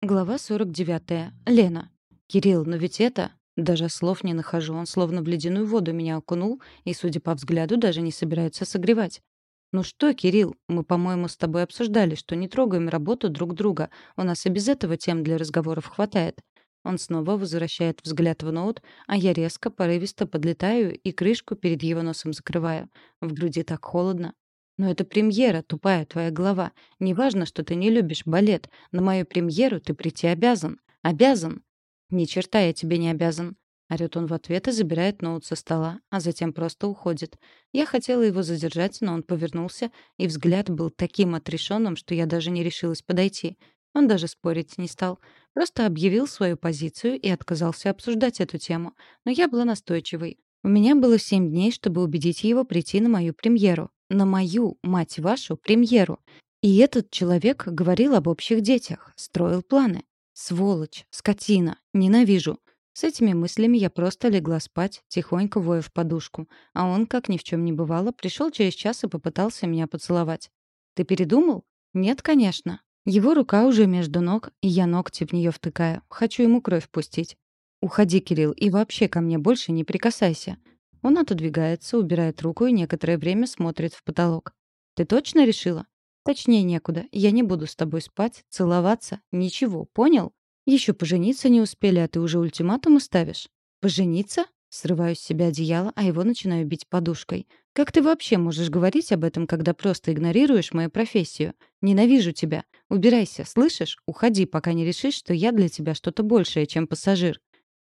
Глава 49. Лена. «Кирилл, но ведь это...» Даже слов не нахожу. Он словно в ледяную воду меня окунул и, судя по взгляду, даже не собирается согревать. «Ну что, Кирилл, мы, по-моему, с тобой обсуждали, что не трогаем работу друг друга. У нас и без этого тем для разговоров хватает». Он снова возвращает взгляд в ноут, а я резко, порывисто подлетаю и крышку перед его носом закрываю. В груди так холодно. Но это премьера, тупая твоя голова. Неважно, что ты не любишь балет. На мою премьеру ты прийти обязан. Обязан. Ни черта я тебе не обязан. Орёт он в ответ и забирает ноут со стола, а затем просто уходит. Я хотела его задержать, но он повернулся, и взгляд был таким отрешенным, что я даже не решилась подойти. Он даже спорить не стал. Просто объявил свою позицию и отказался обсуждать эту тему. Но я была настойчивой. У меня было семь дней, чтобы убедить его прийти на мою премьеру на мою, мать вашу, премьеру. И этот человек говорил об общих детях, строил планы. Сволочь, скотина, ненавижу. С этими мыслями я просто легла спать, тихонько воя в подушку. А он, как ни в чем не бывало, пришел через час и попытался меня поцеловать. «Ты передумал?» «Нет, конечно». Его рука уже между ног, и я ногти в нее втыкаю. Хочу ему кровь пустить. «Уходи, Кирилл, и вообще ко мне больше не прикасайся. Он отодвигается, убирает руку и некоторое время смотрит в потолок. «Ты точно решила?» «Точнее некуда. Я не буду с тобой спать, целоваться, ничего, понял? Еще пожениться не успели, а ты уже ультиматумы ставишь?» «Пожениться?» Срываю с себя одеяло, а его начинаю бить подушкой. «Как ты вообще можешь говорить об этом, когда просто игнорируешь мою профессию? Ненавижу тебя. Убирайся, слышишь? Уходи, пока не решишь, что я для тебя что-то большее, чем пассажир».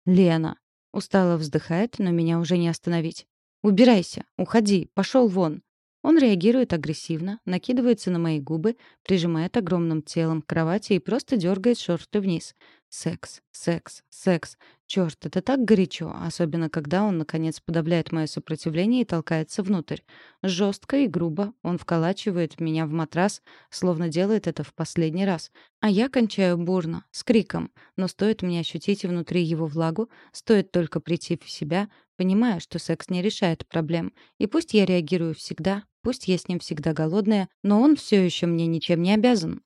«Лена». Устало вздыхает, но меня уже не остановить. «Убирайся! Уходи! Пошел вон!» Он реагирует агрессивно, накидывается на мои губы, прижимает огромным телом к кровати и просто дергает шорты вниз. Секс, секс, секс. Черт, это так горячо, особенно когда он, наконец, подавляет мое сопротивление и толкается внутрь. Жестко и грубо он вколачивает меня в матрас, словно делает это в последний раз. А я кончаю бурно, с криком. Но стоит мне ощутить внутри его влагу, стоит только прийти в себя, понимая, что секс не решает проблем. И пусть я реагирую всегда, пусть я с ним всегда голодная, но он все еще мне ничем не обязан.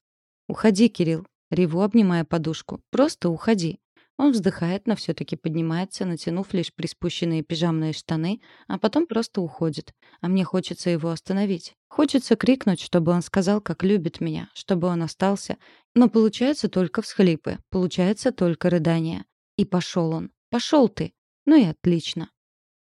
«Уходи, Кирилл», — реву, обнимая подушку. «Просто уходи». Он вздыхает, но все-таки поднимается, натянув лишь приспущенные пижамные штаны, а потом просто уходит. А мне хочется его остановить. Хочется крикнуть, чтобы он сказал, как любит меня, чтобы он остался. Но получается только всхлипы, получается только рыдание. И пошел он. Пошел ты. Ну и отлично.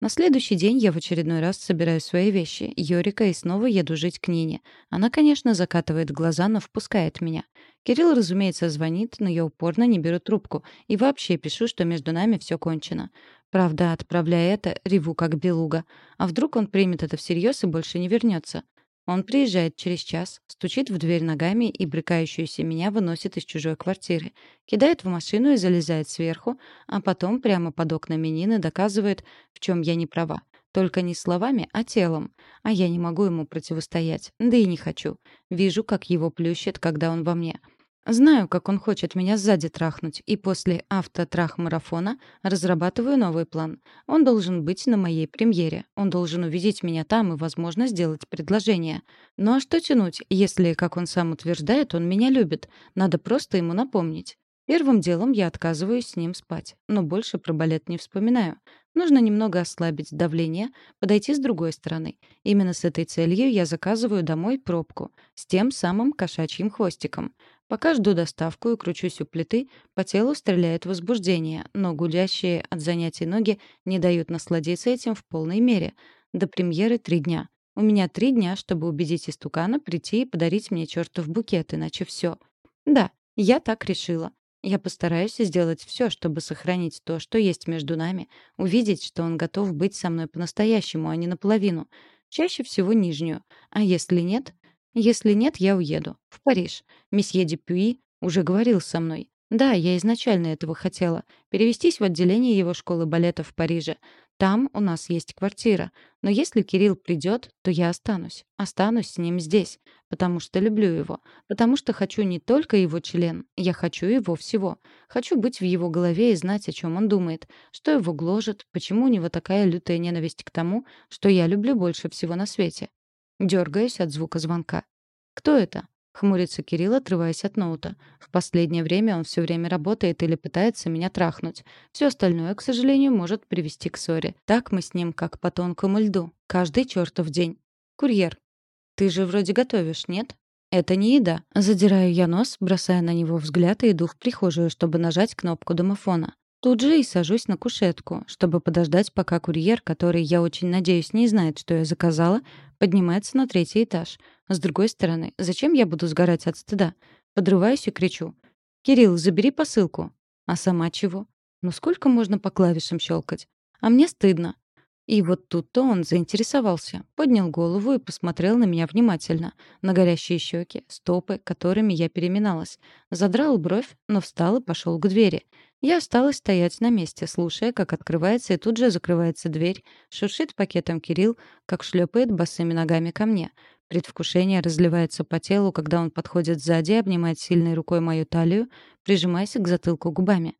На следующий день я в очередной раз собираю свои вещи, Йорика, и снова еду жить к Нине. Она, конечно, закатывает глаза, но впускает меня. Кирилл, разумеется, звонит, но я упорно не беру трубку и вообще пишу, что между нами все кончено. Правда, отправляя это, реву как белуга. А вдруг он примет это всерьез и больше не вернется? Он приезжает через час, стучит в дверь ногами и брыкающуюся меня выносит из чужой квартиры. Кидает в машину и залезает сверху, а потом прямо под окнами Нины доказывает, в чем я не права. Только не словами, а телом. А я не могу ему противостоять, да и не хочу. Вижу, как его плющит, когда он во мне — Знаю, как он хочет меня сзади трахнуть, и после автотрах-марафона разрабатываю новый план. Он должен быть на моей премьере. Он должен увидеть меня там и, возможно, сделать предложение. Ну а что тянуть, если, как он сам утверждает, он меня любит? Надо просто ему напомнить. Первым делом я отказываюсь с ним спать, но больше про балет не вспоминаю. Нужно немного ослабить давление, подойти с другой стороны. Именно с этой целью я заказываю домой пробку с тем самым кошачьим хвостиком. Пока жду доставку и кручусь у плиты, по телу стреляет возбуждение, но гудящие от занятий ноги не дают насладиться этим в полной мере. До премьеры три дня. У меня три дня, чтобы убедить истукана прийти и подарить мне чертов букет, иначе все. Да, я так решила. Я постараюсь сделать все, чтобы сохранить то, что есть между нами, увидеть, что он готов быть со мной по-настоящему, а не наполовину. Чаще всего нижнюю. А если нет, если нет, я уеду. В Париж. Месье Дюпюи уже говорил со мной. Да, я изначально этого хотела. Перевестись в отделение его школы балета в Париже. Там у нас есть квартира. Но если Кирилл придет, то я останусь. Останусь с ним здесь. Потому что люблю его. Потому что хочу не только его член. Я хочу его всего. Хочу быть в его голове и знать, о чем он думает. Что его гложет. Почему у него такая лютая ненависть к тому, что я люблю больше всего на свете. Дергаюсь от звука звонка. «Кто это?» Хмурится Кирилл, отрываясь от ноута. В последнее время он все время работает или пытается меня трахнуть. Все остальное, к сожалению, может привести к ссоре. Так мы с ним, как по тонкому льду. Каждый чертов день. Курьер. Ты же вроде готовишь, нет? Это не еда. Задираю я нос, бросая на него взгляд и иду в прихожую, чтобы нажать кнопку домофона. Тут же и сажусь на кушетку, чтобы подождать, пока курьер, который, я очень надеюсь, не знает, что я заказала, поднимается на третий этаж. С другой стороны, зачем я буду сгорать от стыда? Подрываюсь и кричу. «Кирилл, забери посылку». А сама чего? Ну сколько можно по клавишам щелкать? А мне стыдно. И вот тут-то он заинтересовался, поднял голову и посмотрел на меня внимательно, на горящие щеки, стопы, которыми я переминалась. Задрал бровь, но встал и пошел к двери. Я осталась стоять на месте, слушая, как открывается и тут же закрывается дверь, шуршит пакетом Кирилл, как шлепает босыми ногами ко мне. Предвкушение разливается по телу, когда он подходит сзади обнимает сильной рукой мою талию, прижимаясь к затылку губами.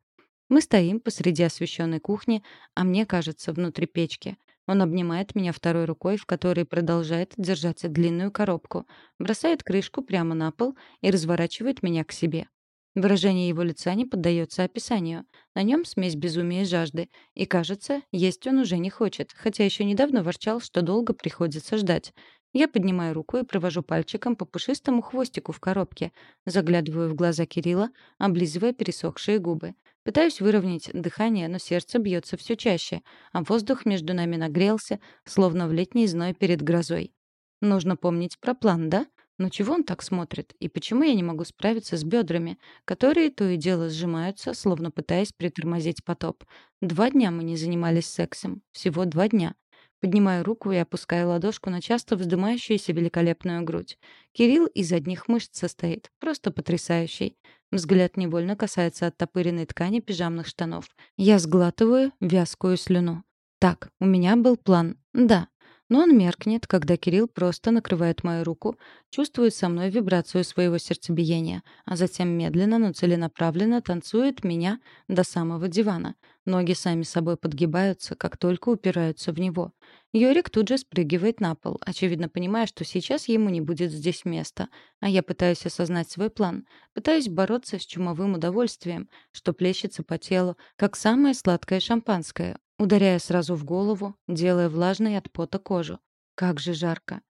Мы стоим посреди освещенной кухни, а мне кажется, внутри печки. Он обнимает меня второй рукой, в которой продолжает держать длинную коробку, бросает крышку прямо на пол и разворачивает меня к себе. Выражение его лица не поддается описанию. На нем смесь безумия и жажды. И, кажется, есть он уже не хочет, хотя еще недавно ворчал, что долго приходится ждать. Я поднимаю руку и провожу пальчиком по пушистому хвостику в коробке. Заглядываю в глаза Кирилла, облизывая пересохшие губы. Пытаюсь выровнять дыхание, но сердце бьется все чаще, а воздух между нами нагрелся, словно в летний зной перед грозой. Нужно помнить про план, да? Но чего он так смотрит? И почему я не могу справиться с бедрами, которые то и дело сжимаются, словно пытаясь притормозить потоп? Два дня мы не занимались сексом. Всего два дня. Поднимаю руку и опускаю ладошку на часто вздымающуюся великолепную грудь. Кирилл из одних мышц состоит. Просто потрясающий. Взгляд невольно касается оттопыренной ткани пижамных штанов. Я сглатываю вязкую слюну. Так, у меня был план. Да, но он меркнет, когда Кирилл просто накрывает мою руку, чувствует со мной вибрацию своего сердцебиения, а затем медленно, но целенаправленно танцует меня до самого дивана. Ноги сами собой подгибаются, как только упираются в него. Йорик тут же спрыгивает на пол, очевидно понимая, что сейчас ему не будет здесь места. А я пытаюсь осознать свой план. Пытаюсь бороться с чумовым удовольствием, что плещется по телу, как самое сладкое шампанское, ударяя сразу в голову, делая влажной от пота кожу. Как же жарко.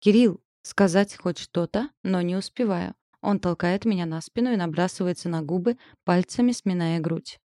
«Кирилл!» Сказать хоть что-то, но не успеваю. Он толкает меня на спину и набрасывается на губы, пальцами сминая грудь.